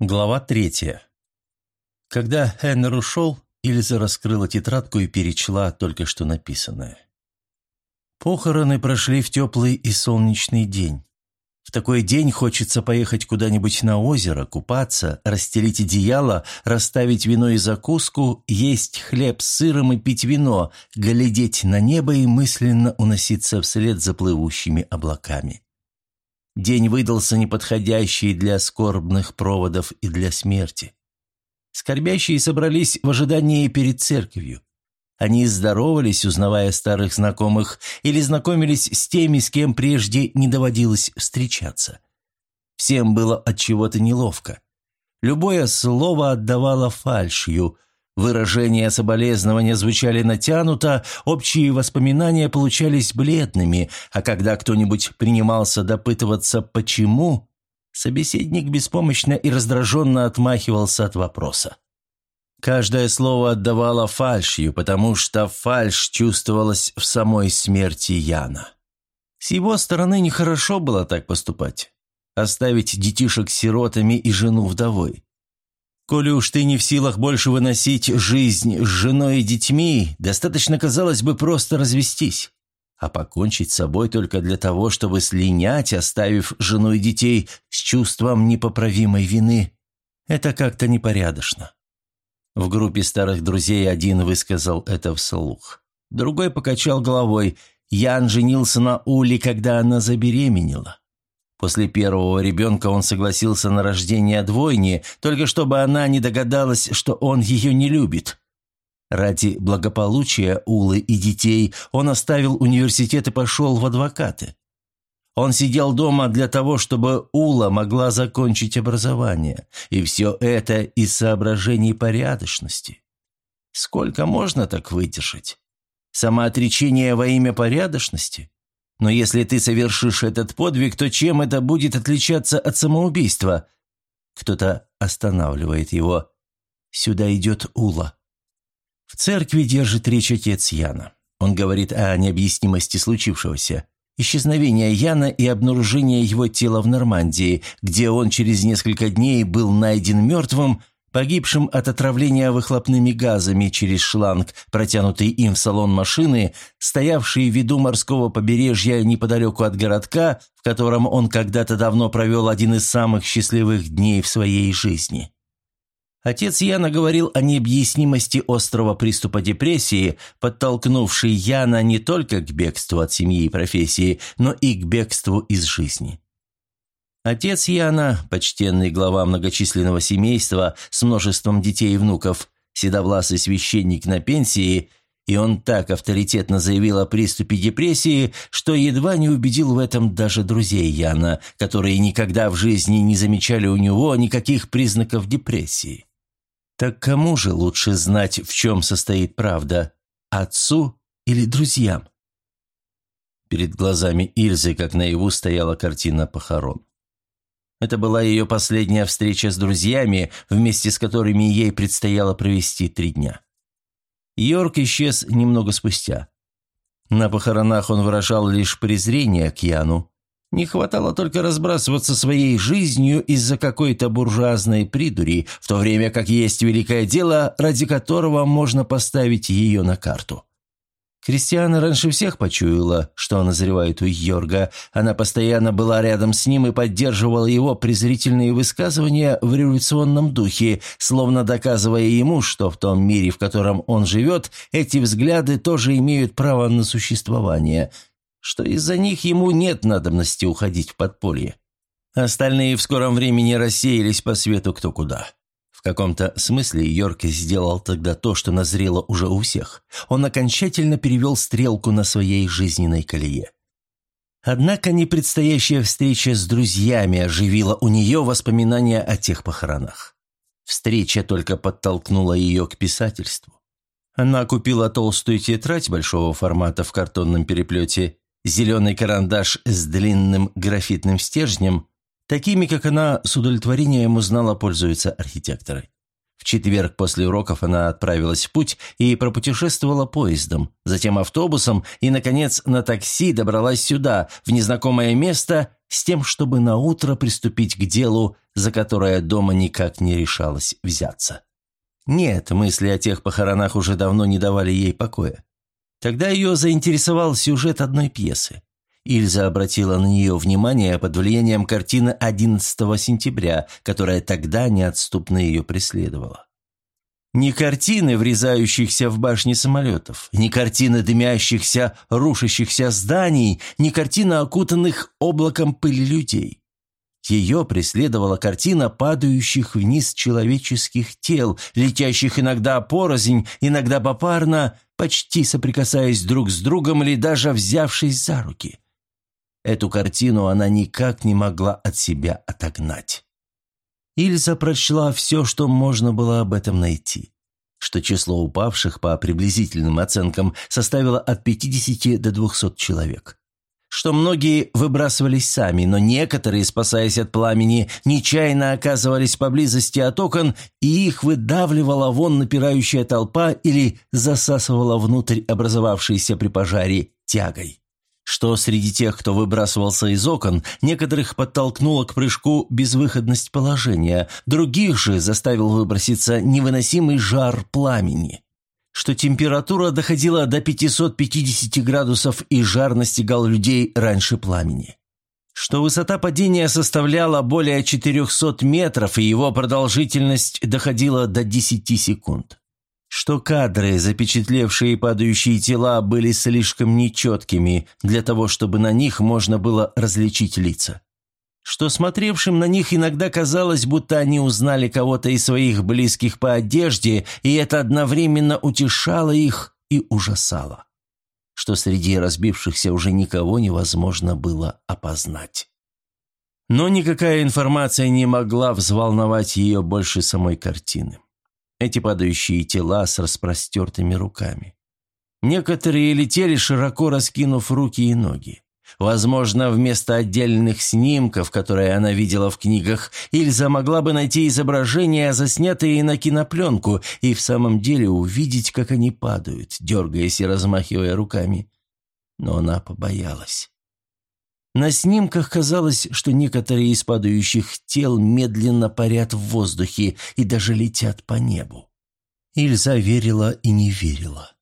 Глава третья. Когда Хеннер ушел, Ильза раскрыла тетрадку и перечла только что написанное. Похороны прошли в теплый и солнечный день. В такой день хочется поехать куда-нибудь на озеро, купаться, расстелить одеяло, расставить вино и закуску, есть хлеб с сыром и пить вино, глядеть на небо и мысленно уноситься вслед за плывущими облаками. День выдался неподходящий для скорбных проводов и для смерти. Скорбящие собрались в ожидании перед церковью. Они здоровались, узнавая старых знакомых, или знакомились с теми, с кем прежде не доводилось встречаться. Всем было от чего-то неловко. Любое слово отдавало фальшью – Выражения соболезнования звучали натянуто, общие воспоминания получались бледными, а когда кто-нибудь принимался допытываться «почему?», собеседник беспомощно и раздраженно отмахивался от вопроса. Каждое слово отдавало фальшью, потому что фальшь чувствовалась в самой смерти Яна. С его стороны нехорошо было так поступать. Оставить детишек сиротами и жену вдовой. Коли уж ты не в силах больше выносить жизнь с женой и детьми, достаточно, казалось бы, просто развестись. А покончить с собой только для того, чтобы слинять, оставив жену и детей с чувством непоправимой вины, это как-то непорядочно. В группе старых друзей один высказал это вслух. Другой покачал головой. Ян женился на Уле, когда она забеременела. После первого ребенка он согласился на рождение двойни, только чтобы она не догадалась, что он ее не любит. Ради благополучия Улы и детей он оставил университет и пошел в адвокаты. Он сидел дома для того, чтобы Ула могла закончить образование, и все это из соображений порядочности. Сколько можно так выдержать? Самоотречение во имя порядочности? Но если ты совершишь этот подвиг, то чем это будет отличаться от самоубийства? Кто-то останавливает его. Сюда идет Ула. В церкви держит речь отец Яна. Он говорит о необъяснимости случившегося. Исчезновение Яна и обнаружение его тела в Нормандии, где он через несколько дней был найден мертвым, погибшим от отравления выхлопными газами через шланг, протянутый им в салон машины, стоявший в виду морского побережья неподалеку от городка, в котором он когда-то давно провел один из самых счастливых дней в своей жизни. Отец Яна говорил о необъяснимости острого приступа депрессии, подтолкнувшей Яна не только к бегству от семьи и профессии, но и к бегству из жизни. Отец Яна, почтенный глава многочисленного семейства с множеством детей и внуков, седовласый священник на пенсии, и он так авторитетно заявил о приступе депрессии, что едва не убедил в этом даже друзей Яна, которые никогда в жизни не замечали у него никаких признаков депрессии. Так кому же лучше знать, в чем состоит правда? Отцу или друзьям? Перед глазами Ильзы, как наяву, стояла картина похорон. Это была ее последняя встреча с друзьями, вместе с которыми ей предстояло провести три дня. Йорк исчез немного спустя. На похоронах он выражал лишь презрение к Яну. Не хватало только разбрасываться своей жизнью из-за какой-то буржуазной придури, в то время как есть великое дело, ради которого можно поставить ее на карту. Кристиана раньше всех почуяла, что назревает у Йорга. Она постоянно была рядом с ним и поддерживала его презрительные высказывания в революционном духе, словно доказывая ему, что в том мире, в котором он живет, эти взгляды тоже имеют право на существование, что из-за них ему нет надобности уходить в подполье. Остальные в скором времени рассеялись по свету кто куда. В каком-то смысле Йорк сделал тогда то, что назрело уже у всех. Он окончательно перевел стрелку на своей жизненной колее. Однако непредстоящая встреча с друзьями оживила у нее воспоминания о тех похоронах. Встреча только подтолкнула ее к писательству. Она купила толстую тетрадь большого формата в картонном переплете, зеленый карандаш с длинным графитным стержнем Такими, как она, с удовлетворением узнала, пользуются архитекторы. В четверг после уроков она отправилась в путь и пропутешествовала поездом, затем автобусом и, наконец, на такси добралась сюда, в незнакомое место, с тем, чтобы наутро приступить к делу, за которое дома никак не решалась взяться. Нет, мысли о тех похоронах уже давно не давали ей покоя. Тогда ее заинтересовал сюжет одной пьесы. Ильза обратила на нее внимание под влиянием картины 11 сентября, которая тогда неотступно ее преследовала. Не картины, врезающихся в башни самолетов, не картины дымящихся, рушащихся зданий, не картина окутанных облаком пыли людей. Ее преследовала картина падающих вниз человеческих тел, летящих иногда порознь, иногда попарно, почти соприкасаясь друг с другом или даже взявшись за руки – Эту картину она никак не могла от себя отогнать. Ильза прочла все, что можно было об этом найти. Что число упавших, по приблизительным оценкам, составило от 50 до 200 человек. Что многие выбрасывались сами, но некоторые, спасаясь от пламени, нечаянно оказывались поблизости от окон, и их выдавливала вон напирающая толпа или засасывала внутрь образовавшейся при пожаре тягой что среди тех, кто выбрасывался из окон, некоторых подтолкнуло к прыжку безвыходность положения, других же заставил выброситься невыносимый жар пламени, что температура доходила до 550 градусов и жар настигал людей раньше пламени. Что высота падения составляла более 400 метров и его продолжительность доходила до 10 секунд что кадры, запечатлевшие падающие тела, были слишком нечеткими для того, чтобы на них можно было различить лица. Что смотревшим на них иногда казалось, будто они узнали кого-то из своих близких по одежде, и это одновременно утешало их и ужасало. Что среди разбившихся уже никого невозможно было опознать. Но никакая информация не могла взволновать ее больше самой картины. Эти падающие тела с распростертыми руками. Некоторые летели, широко раскинув руки и ноги. Возможно, вместо отдельных снимков, которые она видела в книгах, Ильза могла бы найти изображения, заснятые на кинопленку, и в самом деле увидеть, как они падают, дергаясь и размахивая руками. Но она побоялась. На снимках казалось, что некоторые из падающих тел медленно парят в воздухе и даже летят по небу. Ильза верила и не верила.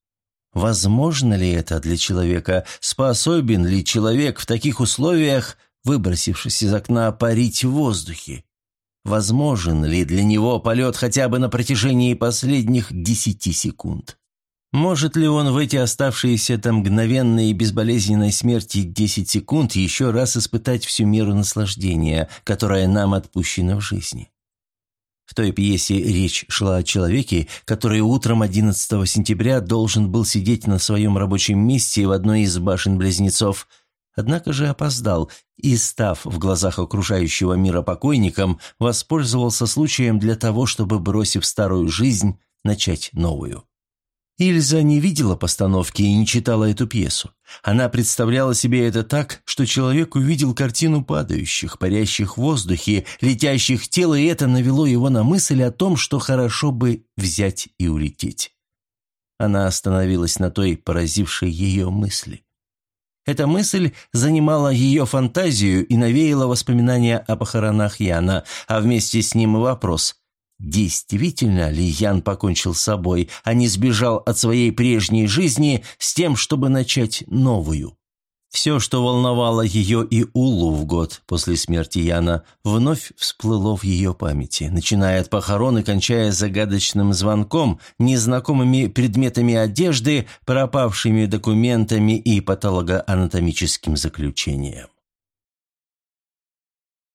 Возможно ли это для человека? Способен ли человек в таких условиях, выбросившись из окна, парить в воздухе? Возможен ли для него полет хотя бы на протяжении последних десяти секунд? Может ли он в эти оставшиеся там мгновенные и безболезненной смерти 10 секунд еще раз испытать всю меру наслаждения, которая нам отпущена в жизни? В той пьесе речь шла о человеке, который утром 11 сентября должен был сидеть на своем рабочем месте в одной из башен-близнецов, однако же опоздал и, став в глазах окружающего мира покойником, воспользовался случаем для того, чтобы, бросив старую жизнь, начать новую. Ильза не видела постановки и не читала эту пьесу. Она представляла себе это так, что человек увидел картину падающих, парящих в воздухе, летящих тел, и это навело его на мысль о том, что хорошо бы взять и улететь. Она остановилась на той поразившей ее мысли. Эта мысль занимала ее фантазию и навеяла воспоминания о похоронах Яна, а вместе с ним и вопрос – Действительно ли Ян покончил с собой, а не сбежал от своей прежней жизни с тем, чтобы начать новую? Все, что волновало ее и Улу в год после смерти Яна, вновь всплыло в ее памяти, начиная от похорон и кончая загадочным звонком, незнакомыми предметами одежды, пропавшими документами и патологоанатомическим заключением.